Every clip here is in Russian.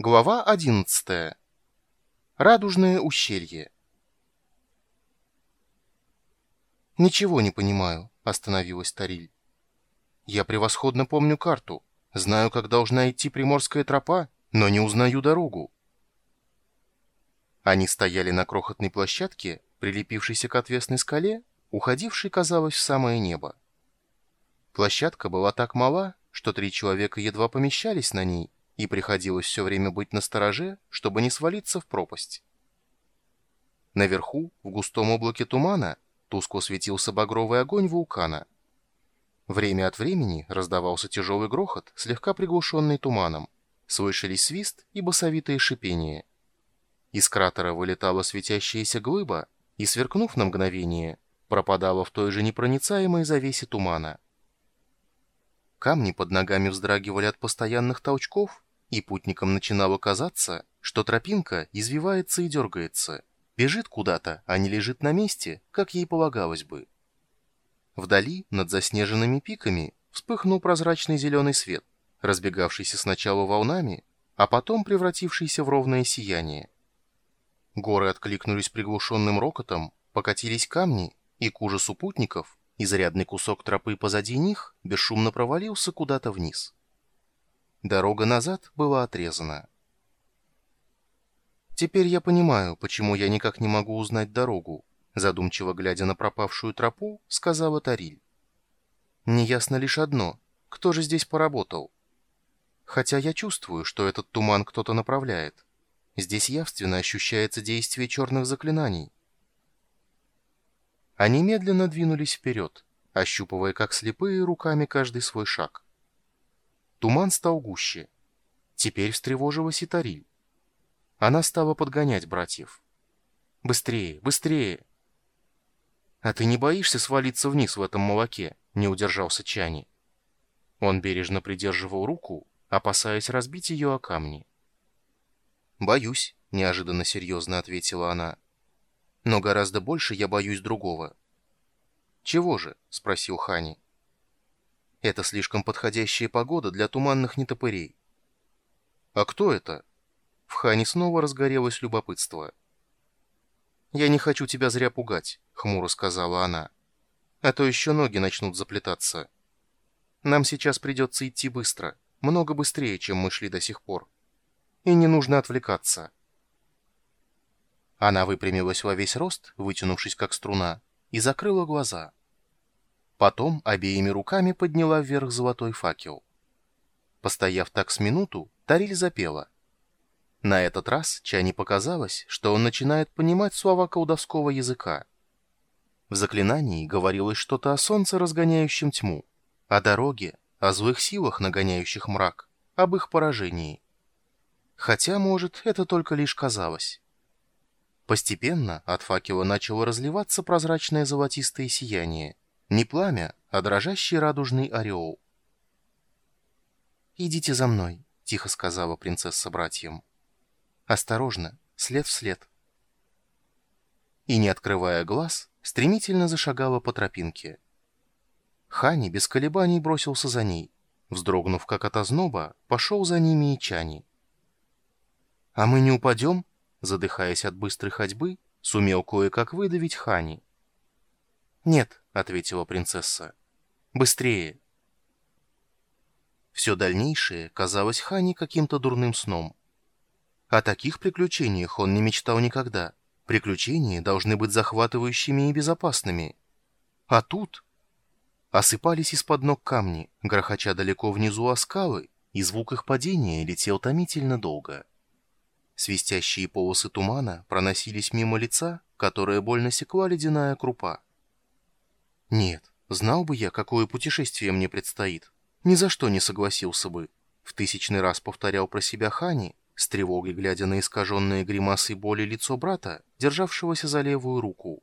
Глава 11. Радужное ущелье. «Ничего не понимаю», — остановилась Тариль. «Я превосходно помню карту, знаю, как должна идти приморская тропа, но не узнаю дорогу». Они стояли на крохотной площадке, прилепившейся к отвесной скале, уходившей, казалось, в самое небо. Площадка была так мала, что три человека едва помещались на ней, и приходилось все время быть настороже, чтобы не свалиться в пропасть. Наверху, в густом облаке тумана, тускло светился багровый огонь вулкана. Время от времени раздавался тяжелый грохот, слегка приглушенный туманом. Слышались свист и басовитое шипение. Из кратера вылетала светящаяся глыба и, сверкнув на мгновение, пропадала в той же непроницаемой завесе тумана. Камни под ногами вздрагивали от постоянных толчков, и путникам начинало казаться, что тропинка извивается и дергается, бежит куда-то, а не лежит на месте, как ей полагалось бы. Вдали, над заснеженными пиками, вспыхнул прозрачный зеленый свет, разбегавшийся сначала волнами, а потом превратившийся в ровное сияние. Горы откликнулись приглушенным рокотом, покатились камни, и к ужасу путников изрядный кусок тропы позади них бесшумно провалился куда-то вниз. Дорога назад была отрезана. «Теперь я понимаю, почему я никак не могу узнать дорогу», задумчиво глядя на пропавшую тропу, сказала Тариль. «Неясно лишь одно, кто же здесь поработал? Хотя я чувствую, что этот туман кто-то направляет. Здесь явственно ощущается действие черных заклинаний». Они медленно двинулись вперед, ощупывая как слепые руками каждый свой шаг. Туман стал гуще. Теперь встревожилась и Тариль. Она стала подгонять братьев. «Быстрее, быстрее!» «А ты не боишься свалиться вниз в этом молоке?» — не удержался Чани. Он бережно придерживал руку, опасаясь разбить ее о камни. «Боюсь», — неожиданно серьезно ответила она. «Но гораздо больше я боюсь другого». «Чего же?» — спросил Хани. Это слишком подходящая погода для туманных нетопырей. А кто это? В Хане снова разгорелось любопытство. «Я не хочу тебя зря пугать», — хмуро сказала она. «А то еще ноги начнут заплетаться. Нам сейчас придется идти быстро, много быстрее, чем мы шли до сих пор. И не нужно отвлекаться». Она выпрямилась во весь рост, вытянувшись как струна, и закрыла глаза. Потом обеими руками подняла вверх золотой факел. Постояв так с минуту, Тариль запела. На этот раз Чани показалось, что он начинает понимать слова колдовского языка. В заклинании говорилось что-то о солнце, разгоняющем тьму, о дороге, о злых силах, нагоняющих мрак, об их поражении. Хотя, может, это только лишь казалось. Постепенно от факела начало разливаться прозрачное золотистое сияние, не пламя, а дрожащий радужный ореол. «Идите за мной», — тихо сказала принцесса братьям. «Осторожно, след в след». И, не открывая глаз, стремительно зашагала по тропинке. Хани без колебаний бросился за ней. Вздрогнув как от озноба, пошел за ними и Чани. «А мы не упадем?» Задыхаясь от быстрой ходьбы, сумел кое-как выдавить Хани. «Нет», — ответила принцесса. «Быстрее!» Все дальнейшее казалось Хани каким-то дурным сном. О таких приключениях он не мечтал никогда. Приключения должны быть захватывающими и безопасными. А тут... Осыпались из-под ног камни, грохоча далеко внизу о скалы, и звук их падения летел томительно долго. Свистящие полосы тумана проносились мимо лица, которое больно секла ледяная крупа. Нет, знал бы я, какое путешествие мне предстоит. Ни за что не согласился бы. В тысячный раз повторял про себя Хани, с тревогой глядя на искаженное гримасой боли лицо брата, державшегося за левую руку.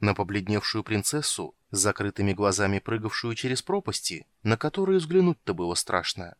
На побледневшую принцессу, с закрытыми глазами прыгавшую через пропасти, на которые взглянуть-то было страшно.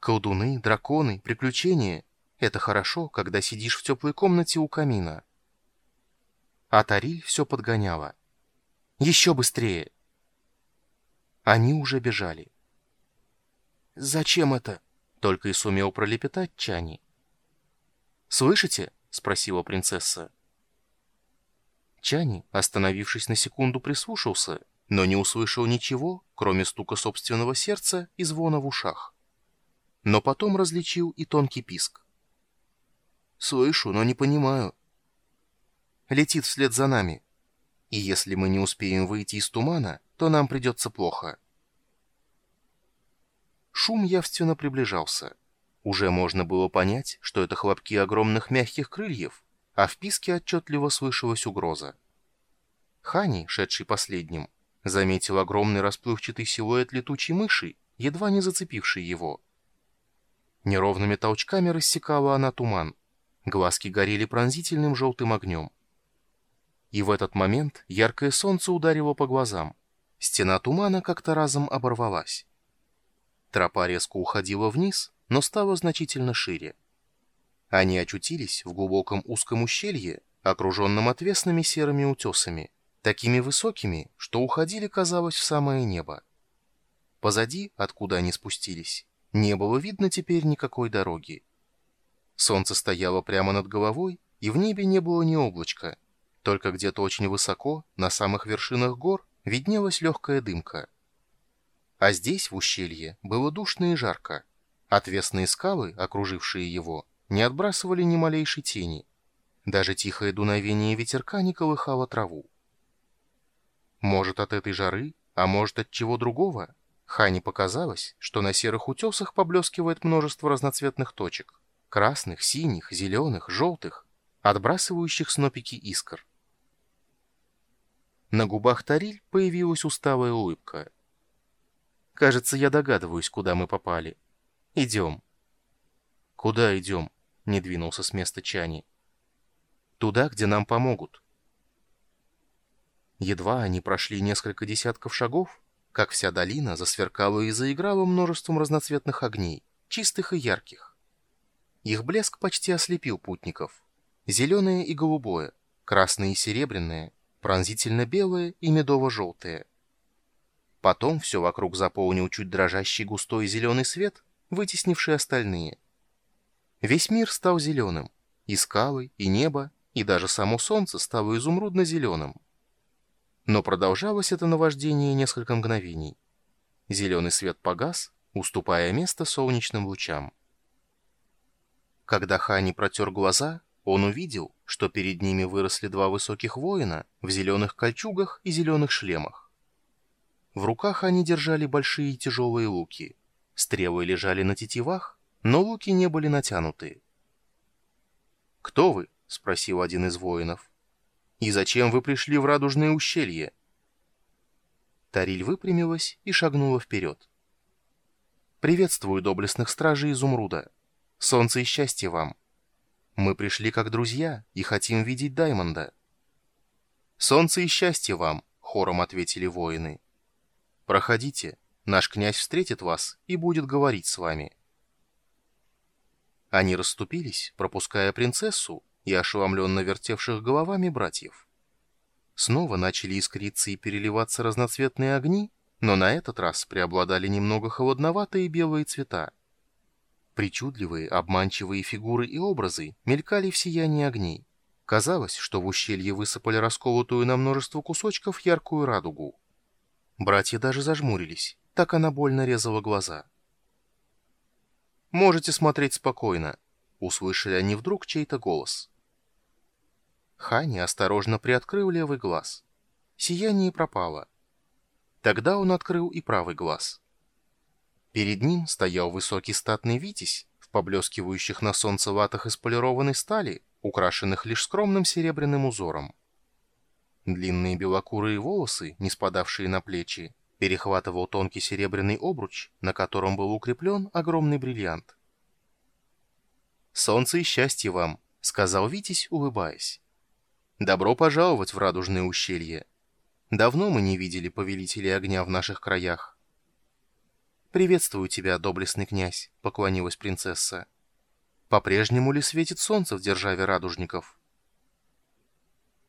Колдуны, драконы, приключения — это хорошо, когда сидишь в теплой комнате у камина. А Тариль все подгоняла. Еще быстрее!» Они уже бежали. «Зачем это? Только и сумел пролепетать Чани. «Слышите?» — спросила принцесса. Чани, остановившись на секунду, прислушался, но не услышал ничего, кроме стука собственного сердца и звона в ушах. Но потом различил и тонкий писк. «Слышу, но не понимаю». «Летит вслед за нами. И если мы не успеем выйти из тумана, то нам придется плохо». Шум явственно приближался. Уже можно было понять, что это хлопки огромных мягких крыльев, а в писке отчетливо слышалась угроза. Хани, шедший последним, заметил огромный расплывчатый силуэт летучей мыши, едва не зацепивший его. Неровными толчками рассекала она туман. Глазки горели пронзительным желтым огнем. И в этот момент яркое солнце ударило по глазам. Стена тумана как-то разом оборвалась. Тропа резко уходила вниз, но стала значительно шире. Они очутились в глубоком узком ущелье, окруженном отвесными серыми утесами, такими высокими, что уходили, казалось, в самое небо. Позади, откуда они спустились, не было видно теперь никакой дороги. Солнце стояло прямо над головой, и в небе не было ни облачка, только где-то очень высоко, на самых вершинах гор, виднелась легкая дымка. А здесь, в ущелье, было душно и жарко. Отвесные скалы, окружившие его, не отбрасывали ни малейшей тени. Даже тихое дуновение ветерка не колыхало траву. Может, от этой жары, а может, от чего другого? Хане показалось, что на серых утесах поблескивает множество разноцветных точек. Красных, синих, зеленых, желтых, отбрасывающих снопики искр. На губах Тариль появилась усталая улыбка. Кажется, я догадываюсь, куда мы попали. Идем. Куда идем? Не двинулся с места Чани. Туда, где нам помогут. Едва они прошли несколько десятков шагов, как вся долина засверкала и заиграла множеством разноцветных огней, чистых и ярких. Их блеск почти ослепил путников. Зеленое и голубое, красное и серебряное, пронзительно белое и медово-желтое. Потом все вокруг заполнил чуть дрожащий густой зеленый свет, вытеснивший остальные. Весь мир стал зеленым. И скалы, и небо, и даже само солнце стало изумрудно-зеленым. Но продолжалось это наваждение несколько мгновений. Зеленый свет погас, уступая место солнечным лучам. Когда Хани протер глаза, он увидел, что перед ними выросли два высоких воина в зеленых кольчугах и зеленых шлемах. В руках они держали большие тяжелые луки. Стрелы лежали на тетивах, но луки не были натянуты. «Кто вы?» — спросил один из воинов. «И зачем вы пришли в радужное ущелье?» Тариль выпрямилась и шагнула вперед. «Приветствую доблестных стражей Изумруда. Солнце и счастье вам. Мы пришли как друзья и хотим видеть Даймонда». «Солнце и счастье вам», — хором ответили воины. Проходите, наш князь встретит вас и будет говорить с вами». Они расступились, пропуская принцессу и ошеломленно вертевших головами братьев. Снова начали искриться и переливаться разноцветные огни, но на этот раз преобладали немного холодноватые белые цвета. Причудливые, обманчивые фигуры и образы мелькали в сиянии огней. Казалось, что в ущелье высыпали расколотую на множество кусочков яркую радугу. Братья даже зажмурились, так она больно резала глаза. «Можете смотреть спокойно», — услышали они вдруг чей-то голос. Хани осторожно приоткрыл левый глаз. Сияние пропало. Тогда он открыл и правый глаз. Перед ним стоял высокий статный витязь в поблескивающих на солнце латах из полированной стали, украшенных лишь скромным серебряным узором. Длинные белокурые волосы, не спадавшие на плечи, перехватывал тонкий серебряный обруч, на котором был укреплен огромный бриллиант. «Солнце и счастье вам», — сказал Витязь, улыбаясь. «Добро пожаловать в радужное ущелье. Давно мы не видели повелителей огня в наших краях». «Приветствую тебя, доблестный князь», — поклонилась принцесса. «По-прежнему ли светит солнце в державе радужников?»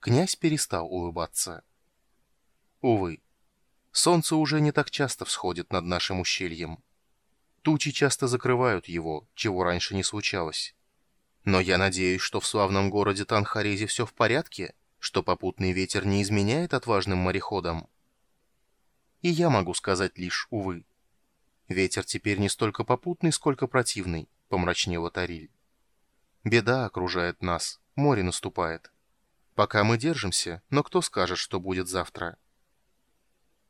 Князь перестал улыбаться. Увы, солнце уже не так часто всходит над нашим ущельем. Тучи часто закрывают его, чего раньше не случалось. Но я надеюсь, что в славном городе Танхарезе все в порядке, что попутный ветер не изменяет отважным мореходам. И я могу сказать лишь, увы. Ветер теперь не столько попутный, сколько противный, помрачнела Тариль. Беда окружает нас, море наступает. Пока мы держимся, но кто скажет, что будет завтра?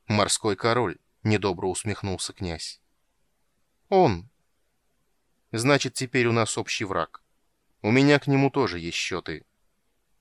Морской король, недобро усмехнулся князь. Он. Значит, теперь у нас общий враг. У меня к нему тоже есть счеты.